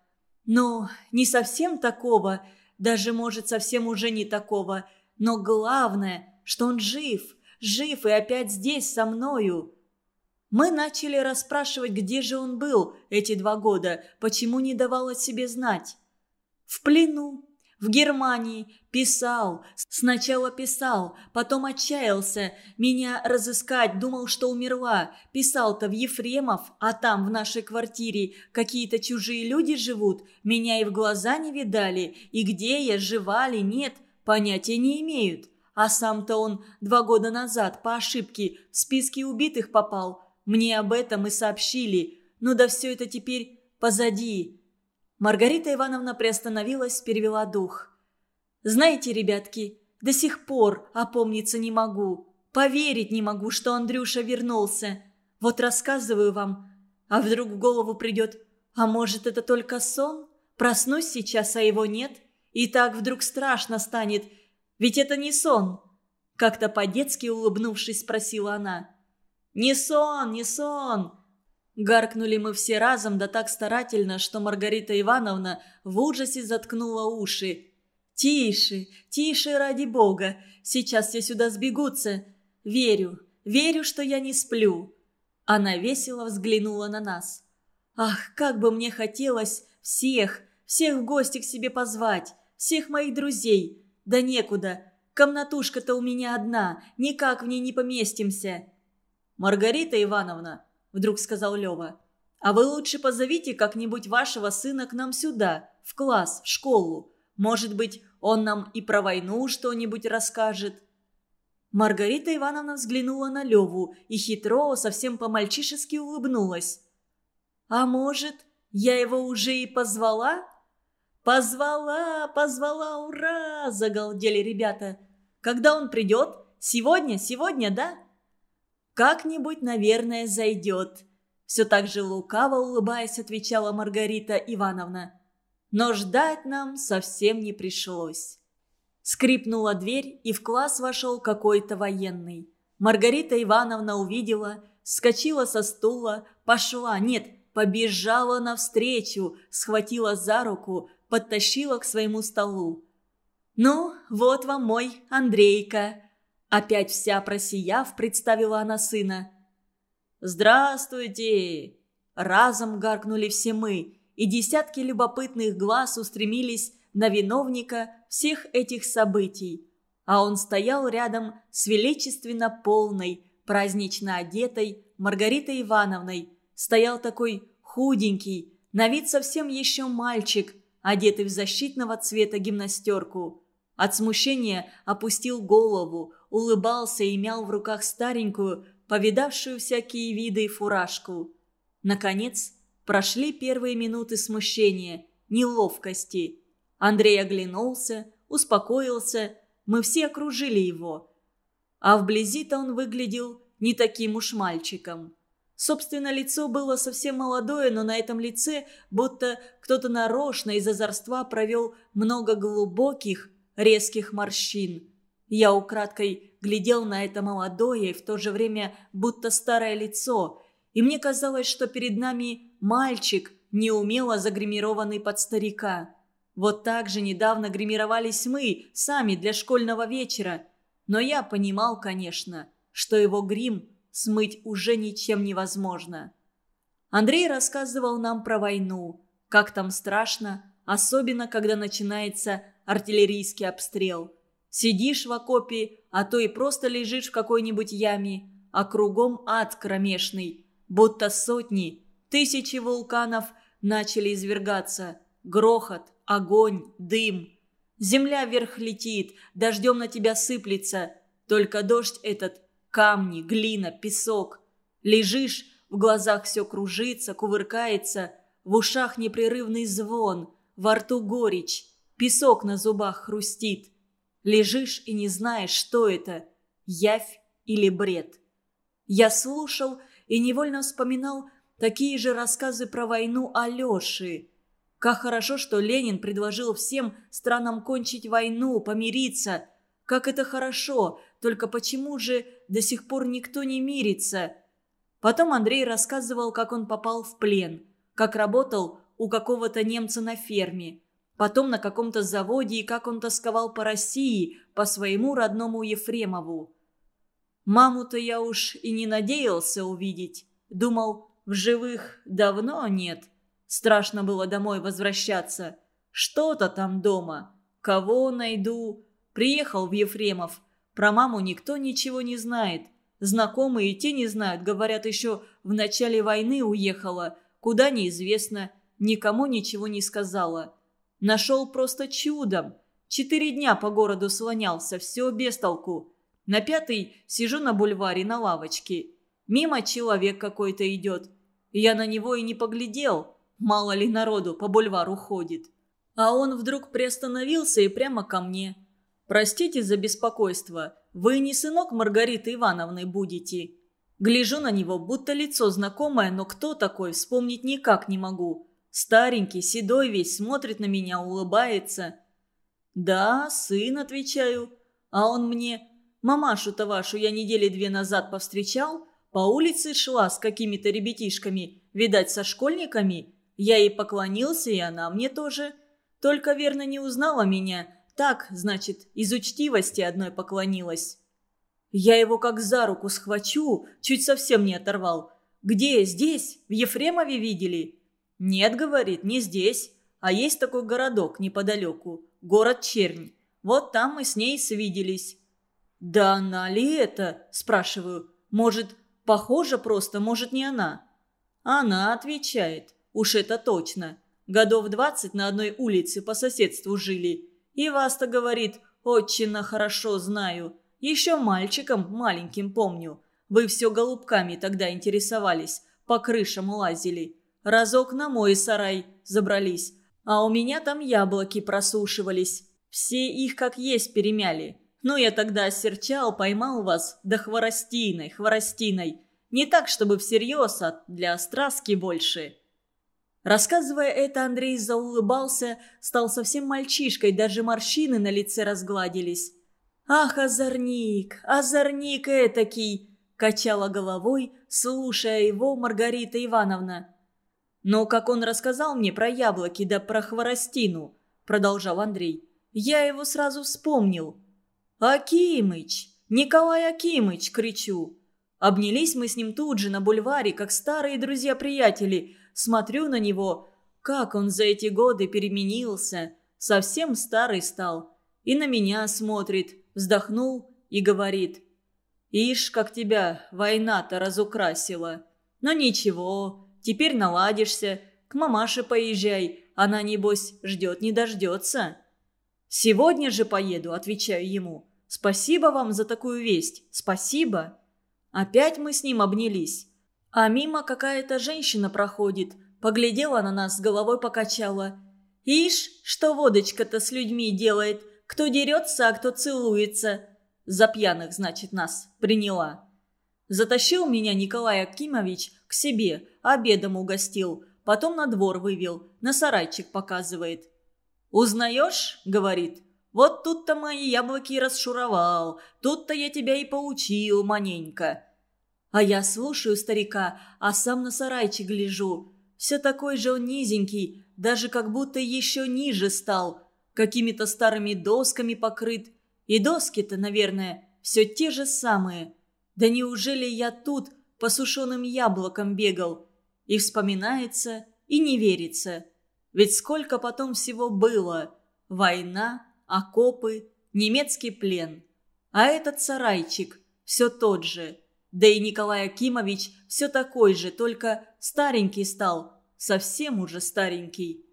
[SPEAKER 1] «Ну, не совсем такого, даже, может, совсем уже не такого, но главное – что он жив, жив и опять здесь со мною. Мы начали расспрашивать, где же он был эти два года, почему не давал о себе знать. В плену, В Германии писал, сначала писал, потом отчаялся. Меня разыскать, думал, что умерла. Писал-то в Ефремов, а там, в нашей квартире, какие-то чужие люди живут. Меня и в глаза не видали. И где я, жива ли, нет, понятия не имеют. А сам-то он два года назад по ошибке в списки убитых попал. Мне об этом и сообщили. Ну да все это теперь позади. Маргарита Ивановна приостановилась, перевела дух. «Знаете, ребятки, до сих пор опомниться не могу. Поверить не могу, что Андрюша вернулся. Вот рассказываю вам, а вдруг в голову придет, а может это только сон? Проснусь сейчас, а его нет? И так вдруг страшно станет, ведь это не сон!» Как-то по-детски улыбнувшись, спросила она. «Не сон, не сон!» Гаркнули мы все разом, да так старательно, что Маргарита Ивановна в ужасе заткнула уши. «Тише, тише, ради бога! Сейчас все сюда сбегутся! Верю, верю, что я не сплю!» Она весело взглянула на нас. «Ах, как бы мне хотелось всех, всех в гости к себе позвать, всех моих друзей! Да некуда, комнатушка-то у меня одна, никак в ней не поместимся!» «Маргарита Ивановна!» Вдруг сказал Лева. «А вы лучше позовите как-нибудь вашего сына к нам сюда, в класс, в школу. Может быть, он нам и про войну что-нибудь расскажет». Маргарита Ивановна взглянула на Леву и хитро, совсем по-мальчишески улыбнулась. «А может, я его уже и позвала?» «Позвала, позвала, ура!» – загалдели ребята. «Когда он придет? Сегодня, сегодня, да?» Как-нибудь, наверное, зайдет. Все так же лукаво улыбаясь, отвечала Маргарита Ивановна. Но ждать нам совсем не пришлось. Скрипнула дверь, и в класс вошел какой-то военный. Маргарита Ивановна увидела, скочила со стула, пошла, нет, побежала навстречу, схватила за руку, подтащила к своему столу. «Ну, вот вам мой Андрейка», Опять вся просияв, представила она сына. «Здравствуйте!» Разом гаркнули все мы, и десятки любопытных глаз устремились на виновника всех этих событий. А он стоял рядом с величественно полной, празднично одетой Маргаритой Ивановной. Стоял такой худенький, на вид совсем еще мальчик, одетый в защитного цвета гимнастерку. От смущения опустил голову, улыбался и мял в руках старенькую, повидавшую всякие виды фуражку. Наконец, прошли первые минуты смущения, неловкости. Андрей оглянулся, успокоился, мы все окружили его. А вблизи-то он выглядел не таким уж мальчиком. Собственно, лицо было совсем молодое, но на этом лице будто кто-то нарочно из озорства провел много глубоких, резких морщин. Я украдкой глядел на это молодое и в то же время будто старое лицо, и мне казалось, что перед нами мальчик, неумело загримированный под старика. Вот так же недавно гримировались мы, сами, для школьного вечера. Но я понимал, конечно, что его грим смыть уже ничем невозможно. Андрей рассказывал нам про войну, как там страшно, особенно когда начинается артиллерийский обстрел – Сидишь в окопе, а то и просто лежишь в какой-нибудь яме, а кругом ад кромешный, будто сотни, тысячи вулканов начали извергаться. Грохот, огонь, дым. Земля вверх летит, дождем на тебя сыплется. Только дождь этот – камни, глина, песок. Лежишь, в глазах все кружится, кувыркается, в ушах непрерывный звон, во рту горечь, песок на зубах хрустит. Лежишь и не знаешь, что это – явь или бред. Я слушал и невольно вспоминал такие же рассказы про войну Алеши. Как хорошо, что Ленин предложил всем странам кончить войну, помириться. Как это хорошо, только почему же до сих пор никто не мирится? Потом Андрей рассказывал, как он попал в плен, как работал у какого-то немца на ферме – Потом на каком-то заводе и как он тосковал по России, по своему родному Ефремову. Маму-то я уж и не надеялся увидеть. Думал, в живых давно нет. Страшно было домой возвращаться. Что-то там дома. Кого найду? Приехал в Ефремов. Про маму никто ничего не знает. Знакомые и те не знают, говорят, еще в начале войны уехала. Куда неизвестно. Никому ничего не сказала. Нашел просто чудом. Четыре дня по городу слонялся, все без толку. На пятый сижу на бульваре на лавочке. Мимо человек какой-то идет. Я на него и не поглядел. Мало ли народу по бульвару ходит. А он вдруг приостановился и прямо ко мне. «Простите за беспокойство. Вы не сынок Маргариты Ивановны будете?» Гляжу на него, будто лицо знакомое, но кто такой, вспомнить никак не могу. Старенький, седой весь, смотрит на меня, улыбается. «Да, сын», — отвечаю. А он мне, «Мамашу-то вашу я недели две назад повстречал, по улице шла с какими-то ребятишками, видать, со школьниками. Я ей поклонился, и она мне тоже. Только, верно, не узнала меня. Так, значит, из учтивости одной поклонилась». Я его как за руку схвачу, чуть совсем не оторвал. «Где? Здесь? В Ефремове видели?» «Нет, — говорит, — не здесь. А есть такой городок неподалеку. Город Чернь. Вот там мы с ней свиделись». «Да она ли это?» – спрашиваю. «Может, похожа просто, может, не она?» Она отвечает. «Уж это точно. Годов двадцать на одной улице по соседству жили. И вас-то, говорит, очень хорошо знаю. Еще мальчиком маленьким помню. Вы все голубками тогда интересовались, по крышам лазили. Разок на мой сарай забрались, а у меня там яблоки просушивались. Все их как есть перемяли. Ну, я тогда осерчал, поймал вас, да хворостиной, хворостиной. Не так, чтобы всерьез, а для страски больше». Рассказывая это, Андрей заулыбался, стал совсем мальчишкой, даже морщины на лице разгладились. «Ах, озорник, озорник этакий!» – качала головой, слушая его Маргарита Ивановна. «Но как он рассказал мне про яблоки да про хворостину», – продолжал Андрей, – «я его сразу вспомнил». «Акимыч! Николай Акимыч!» – кричу. Обнялись мы с ним тут же на бульваре, как старые друзья-приятели. Смотрю на него, как он за эти годы переменился, совсем старый стал. И на меня смотрит, вздохнул и говорит. «Ишь, как тебя война-то разукрасила. Но ничего, теперь наладишься, к мамаше поезжай, она, небось, ждет не дождется». «Сегодня же поеду», — отвечаю ему. «Спасибо вам за такую весть, спасибо». Опять мы с ним обнялись. А мимо какая-то женщина проходит, поглядела на нас, головой покачала. «Ишь, что водочка-то с людьми делает, кто дерется, а кто целуется. За пьяных, значит, нас приняла. Затащил меня Николай Акимович к себе, обедом угостил, потом на двор вывел, на сарайчик показывает. «Узнаешь?» — говорит. «Вот тут-то мои яблоки расшуровал, тут-то я тебя и поучил маненько». А я слушаю старика, а сам на сарайчик гляжу. Все такой же он низенький, даже как будто еще ниже стал какими-то старыми досками покрыт. И доски-то, наверное, все те же самые. Да неужели я тут по сушеным яблокам бегал? И вспоминается, и не верится. Ведь сколько потом всего было. Война, окопы, немецкий плен. А этот сарайчик все тот же. Да и Николай Акимович все такой же, только старенький стал. Совсем уже старенький.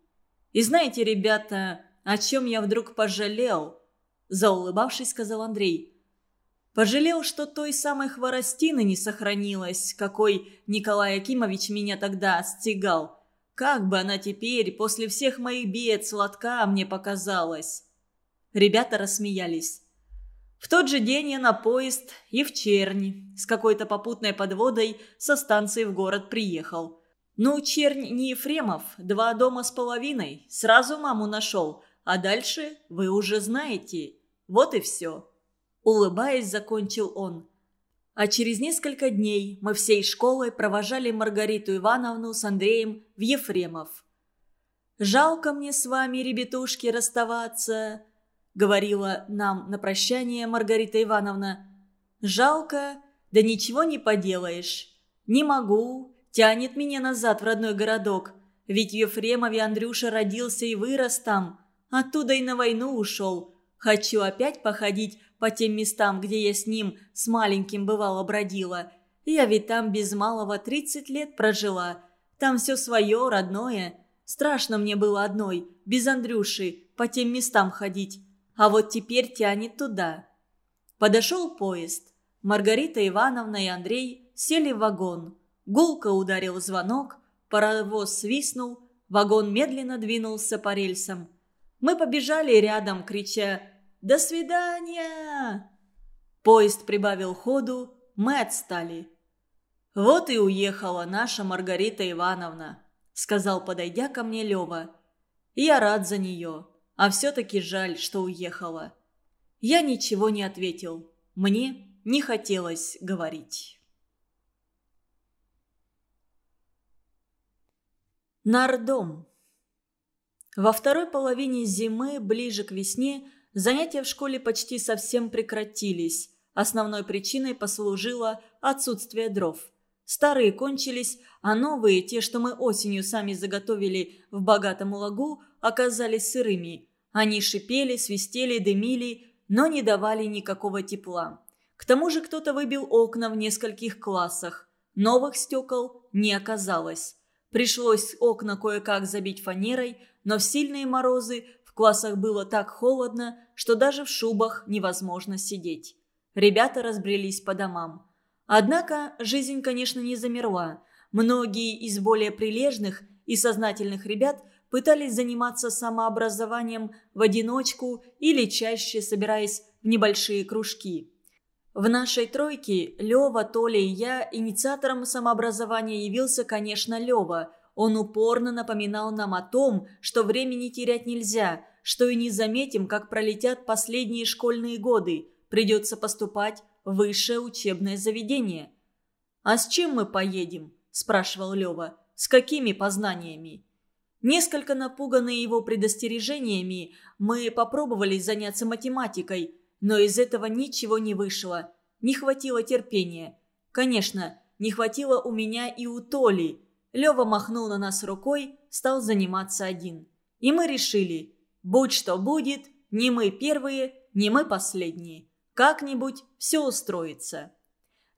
[SPEAKER 1] И знаете, ребята, о чем я вдруг пожалел?» Заулыбавшись, сказал Андрей. «Пожалел, что той самой хворостины не сохранилось, какой Николай Акимович меня тогда стегал. Как бы она теперь, после всех моих бед, сладка мне показалась!» Ребята рассмеялись. В тот же день я на поезд и в Черни с какой-то попутной подводой со станции в город приехал. Ну, Чернь не Ефремов, два дома с половиной, сразу маму нашел, а дальше вы уже знаете. Вот и все». Улыбаясь, закончил он. А через несколько дней мы всей школой провожали Маргариту Ивановну с Андреем в Ефремов. «Жалко мне с вами, ребятушки, расставаться», — говорила нам на прощание Маргарита Ивановна. «Жалко, да ничего не поделаешь. Не могу, тянет меня назад в родной городок, ведь в Ефремове Андрюша родился и вырос там. Оттуда и на войну ушел. Хочу опять походить по тем местам, где я с ним, с маленьким бывало бродила. Я ведь там без малого тридцать лет прожила. Там все свое, родное. Страшно мне было одной, без Андрюши, по тем местам ходить. А вот теперь тянет туда. Подошел поезд. Маргарита Ивановна и Андрей сели в вагон. Гулко ударил звонок, паровоз свистнул, вагон медленно двинулся по рельсам. Мы побежали рядом, крича «До свидания!». Поезд прибавил ходу, мы отстали. «Вот и уехала наша Маргарита Ивановна», — сказал, подойдя ко мне Лева. «Я рад за нее, а все-таки жаль, что уехала». Я ничего не ответил. Мне не хотелось говорить. Нардом. Во второй половине зимы, ближе к весне, занятия в школе почти совсем прекратились. Основной причиной послужило отсутствие дров. Старые кончились, а новые, те, что мы осенью сами заготовили в богатом лагу, оказались сырыми. Они шипели, свистели, дымили, но не давали никакого тепла. К тому же кто-то выбил окна в нескольких классах. Новых стекол не оказалось. Пришлось окна кое-как забить фанерой, но в сильные морозы в классах было так холодно, что даже в шубах невозможно сидеть. Ребята разбрелись по домам. Однако жизнь, конечно, не замерла. Многие из более прилежных и сознательных ребят пытались заниматься самообразованием в одиночку или чаще собираясь в небольшие кружки. В нашей тройке Лева, Толя и я инициатором самообразования явился, конечно, Лева. Он упорно напоминал нам о том, что времени терять нельзя, что и не заметим, как пролетят последние школьные годы, придется поступать в высшее учебное заведение. «А с чем мы поедем?» – спрашивал Лева. «С какими познаниями?» Несколько напуганные его предостережениями, мы попробовали заняться математикой – но из этого ничего не вышло. Не хватило терпения. Конечно, не хватило у меня и у Толи. Лева махнул на нас рукой, стал заниматься один. И мы решили, будь что будет, не мы первые, не мы последние. Как-нибудь все устроится.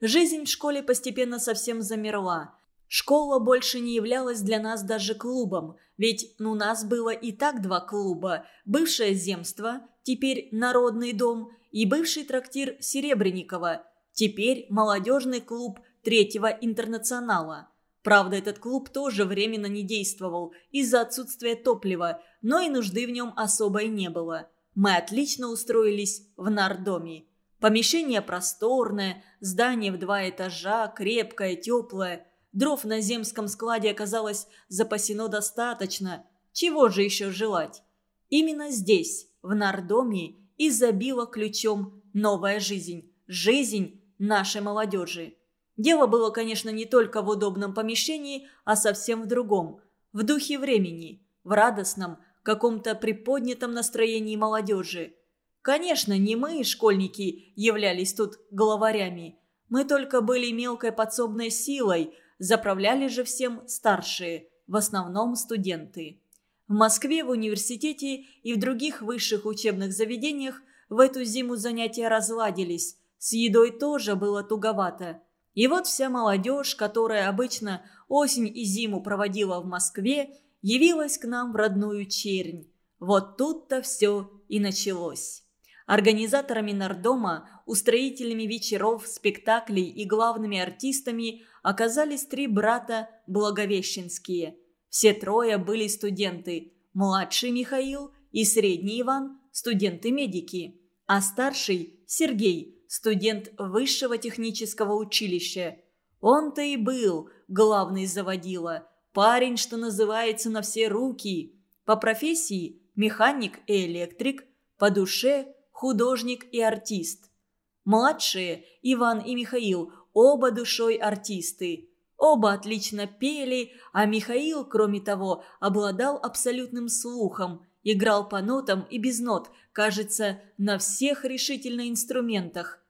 [SPEAKER 1] Жизнь в школе постепенно совсем замерла. Школа больше не являлась для нас даже клубом, ведь у нас было и так два клуба – бывшее земство, теперь народный дом, и бывший трактир Серебренникова, теперь молодежный клуб Третьего интернационала. Правда, этот клуб тоже временно не действовал из-за отсутствия топлива, но и нужды в нем особой не было. Мы отлично устроились в нардоме. Помещение просторное, здание в два этажа, крепкое, теплое – Дров на земском складе оказалось запасено достаточно. Чего же еще желать? Именно здесь, в Нардоме, и забила ключом новая жизнь. Жизнь нашей молодежи. Дело было, конечно, не только в удобном помещении, а совсем в другом. В духе времени, в радостном, каком-то приподнятом настроении молодежи. Конечно, не мы, школьники, являлись тут главарями. Мы только были мелкой подсобной силой, Заправляли же всем старшие, в основном студенты. В Москве, в университете и в других высших учебных заведениях в эту зиму занятия разладились. С едой тоже было туговато. И вот вся молодежь, которая обычно осень и зиму проводила в Москве, явилась к нам в родную чернь. Вот тут-то все и началось. Организаторами Нардома, устроителями вечеров, спектаклей и главными артистами оказались три брата Благовещенские. Все трое были студенты. Младший Михаил и средний Иван – студенты-медики. А старший – Сергей, студент высшего технического училища. Он-то и был главный заводила. Парень, что называется, на все руки. По профессии – механик и электрик, по душе – художник и артист. Младшие, Иван и Михаил, оба душой артисты. Оба отлично пели, а Михаил, кроме того, обладал абсолютным слухом, играл по нотам и без нот, кажется, на всех решительно инструментах.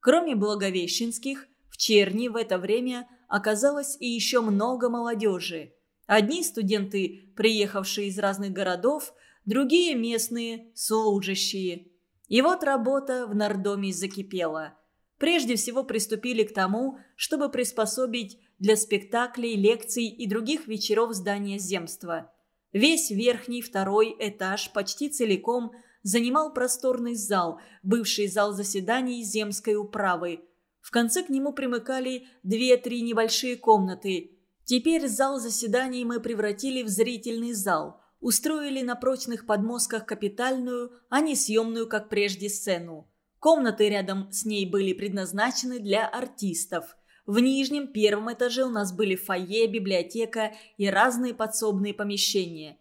[SPEAKER 1] Кроме благовещенских, в Черни в это время оказалось и еще много молодежи. Одни студенты, приехавшие из разных городов, другие местные служащие. И вот работа в нардоме закипела. Прежде всего приступили к тому, чтобы приспособить для спектаклей, лекций и других вечеров здания земства. Весь верхний второй этаж почти целиком занимал просторный зал, бывший зал заседаний земской управы. В конце к нему примыкали две-три небольшие комнаты. Теперь зал заседаний мы превратили в зрительный зал – устроили на прочных подмостках капитальную, а не съемную, как прежде, сцену. Комнаты рядом с ней были предназначены для артистов. В нижнем первом этаже у нас были фойе, библиотека и разные подсобные помещения.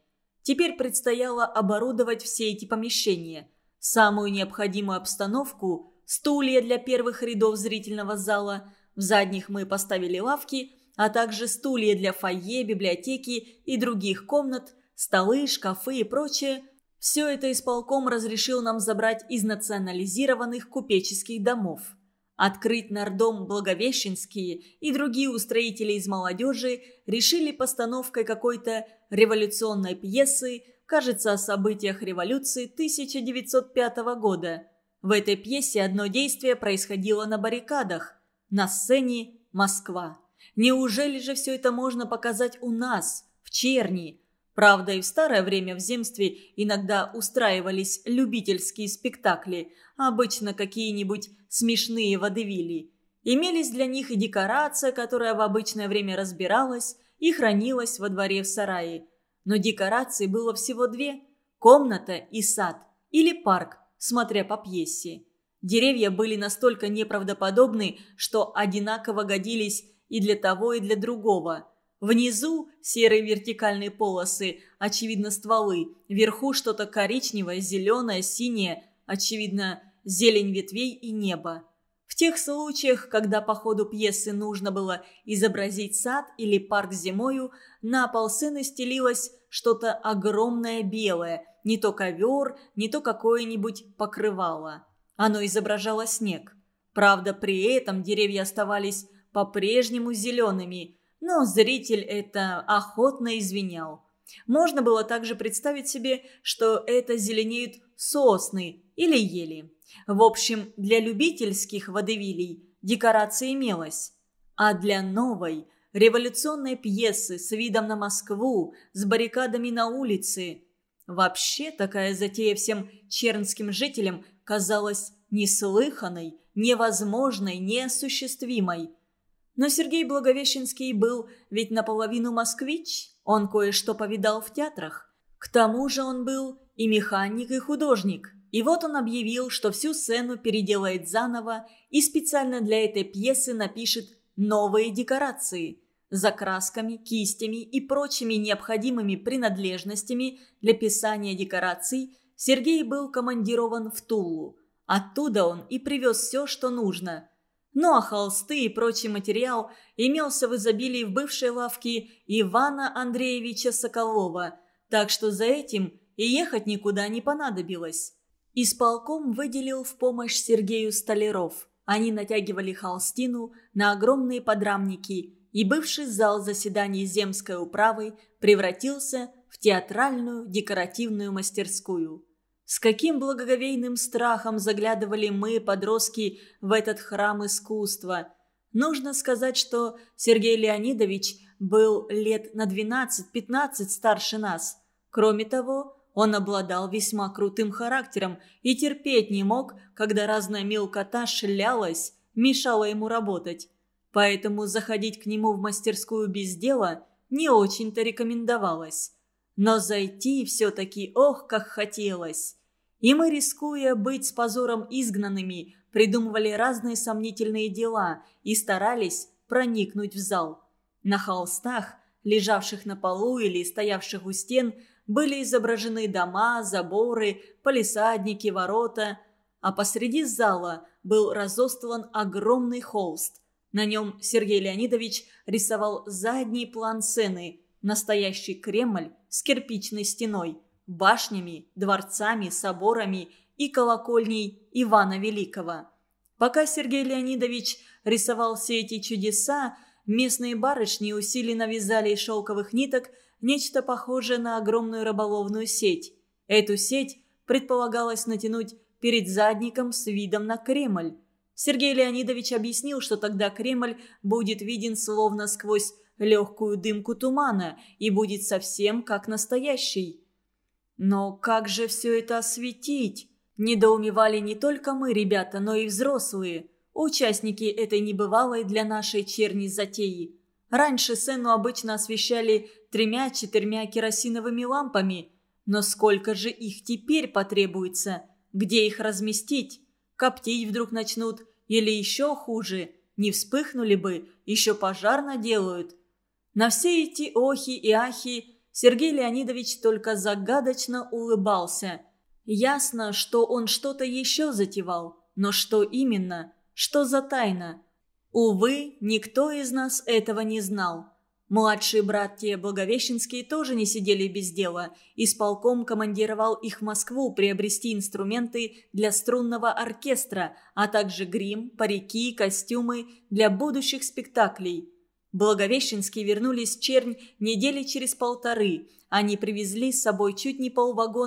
[SPEAKER 1] Теперь предстояло оборудовать все эти помещения. Самую необходимую обстановку – стулья для первых рядов зрительного зала, в задних мы поставили лавки, а также стулья для фойе, библиотеки и других комнат – Столы, шкафы и прочее – все это исполком разрешил нам забрать из национализированных купеческих домов. Открыть нардом Благовещенские и другие устроители из молодежи решили постановкой какой-то революционной пьесы, кажется, о событиях революции 1905 года. В этой пьесе одно действие происходило на баррикадах. На сцене Москва. Неужели же все это можно показать у нас, в Черни, Правда, и в старое время в земстве иногда устраивались любительские спектакли, обычно какие-нибудь смешные водевили. Имелись для них и декорация, которая в обычное время разбиралась и хранилась во дворе в сарае. Но декораций было всего две – комната и сад, или парк, смотря по пьесе. Деревья были настолько неправдоподобны, что одинаково годились и для того, и для другого – Внизу серые вертикальные полосы, очевидно стволы, вверху что-то коричневое, зеленое, синее, очевидно зелень ветвей и небо. В тех случаях, когда по ходу пьесы нужно было изобразить сад или парк зимою, на пол сцены стелилось что-то огромное белое, не то ковер, не то какое-нибудь покрывало. Оно изображало снег. Правда, при этом деревья оставались по-прежнему зелеными – но зритель это охотно извинял. Можно было также представить себе, что это зеленеют сосны или ели. В общем, для любительских водевилей декорация имелась. А для новой, революционной пьесы с видом на Москву, с баррикадами на улице. Вообще такая затея всем чернским жителям казалась неслыханной, невозможной, неосуществимой. Но Сергей Благовещенский был ведь наполовину москвич, он кое-что повидал в театрах. К тому же он был и механик, и художник. И вот он объявил, что всю сцену переделает заново и специально для этой пьесы напишет новые декорации за красками, кистями и прочими необходимыми принадлежностями для писания декораций Сергей был командирован в Тулу. Оттуда он и привез все, что нужно – ну а холсты и прочий материал имелся в изобилии в бывшей лавке Ивана Андреевича Соколова, так что за этим и ехать никуда не понадобилось. Исполком выделил в помощь Сергею Столяров. Они натягивали холстину на огромные подрамники, и бывший зал заседаний земской управы превратился в театральную декоративную мастерскую. С каким благоговейным страхом заглядывали мы, подростки, в этот храм искусства. Нужно сказать, что Сергей Леонидович был лет на 12-15 старше нас. Кроме того, он обладал весьма крутым характером и терпеть не мог, когда разная мелкота шлялась, мешала ему работать. Поэтому заходить к нему в мастерскую без дела не очень-то рекомендовалось. Но зайти все-таки ох, как хотелось. И мы, рискуя быть с позором изгнанными, придумывали разные сомнительные дела и старались проникнуть в зал. На холстах, лежавших на полу или стоявших у стен, были изображены дома, заборы, палисадники, ворота, а посреди зала был разостлан огромный холст. На нем Сергей Леонидович рисовал задний план сцены, настоящий Кремль с кирпичной стеной – башнями, дворцами, соборами и колокольней Ивана Великого. Пока Сергей Леонидович рисовал все эти чудеса, местные барышни усиленно вязали из шелковых ниток нечто похожее на огромную рыболовную сеть. Эту сеть предполагалось натянуть перед задником с видом на Кремль. Сергей Леонидович объяснил, что тогда Кремль будет виден словно сквозь легкую дымку тумана и будет совсем как настоящий. Но как же все это осветить? Недоумевали не только мы, ребята, но и взрослые, участники этой небывалой для нашей черни затеи. Раньше сцену обычно освещали тремя-четырьмя керосиновыми лампами, но сколько же их теперь потребуется? Где их разместить? Коптить вдруг начнут? Или еще хуже? Не вспыхнули бы, еще пожар наделают. На все эти охи и ахи Сергей Леонидович только загадочно улыбался. Ясно, что он что-то еще затевал, но что именно, что за тайна? Увы, никто из нас этого не знал. Младшие братья Благовещенские тоже не сидели без дела. Исполком командировал их в Москву приобрести инструменты для струнного оркестра, а также грим, парики, костюмы для будущих спектаклей. Благовещенские вернулись в Чернь недели через полторы. Они привезли с собой чуть не полвагона